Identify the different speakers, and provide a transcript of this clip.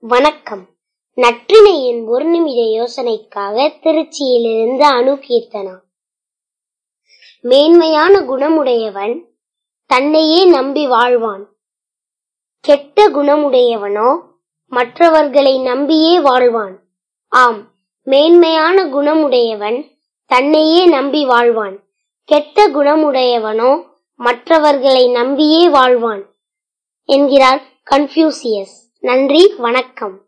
Speaker 1: வணக்கம். நற்றினையின் ஒரு நிமிட யோசனைக்காக திருச்சியிலிருந்து அணுகீர்த்தனா மேன்மையான குணமுடையவன் தன்னையே நம்பி வாழ்வான். கெட்ட குணமுடையவனோ மற்றவர்களை நம்பியே வாழ்வான். ஆம் மேன்மையான குணமுடையவன் தன்னையே நம்பி வாழ்வான். கெட்ட குணமுடையவனோ மற்றவர்களை நம்பியே வாழ்வான் என்கிறார் கன்ஃபியூசியஸ் நன்றி வணக்கம்.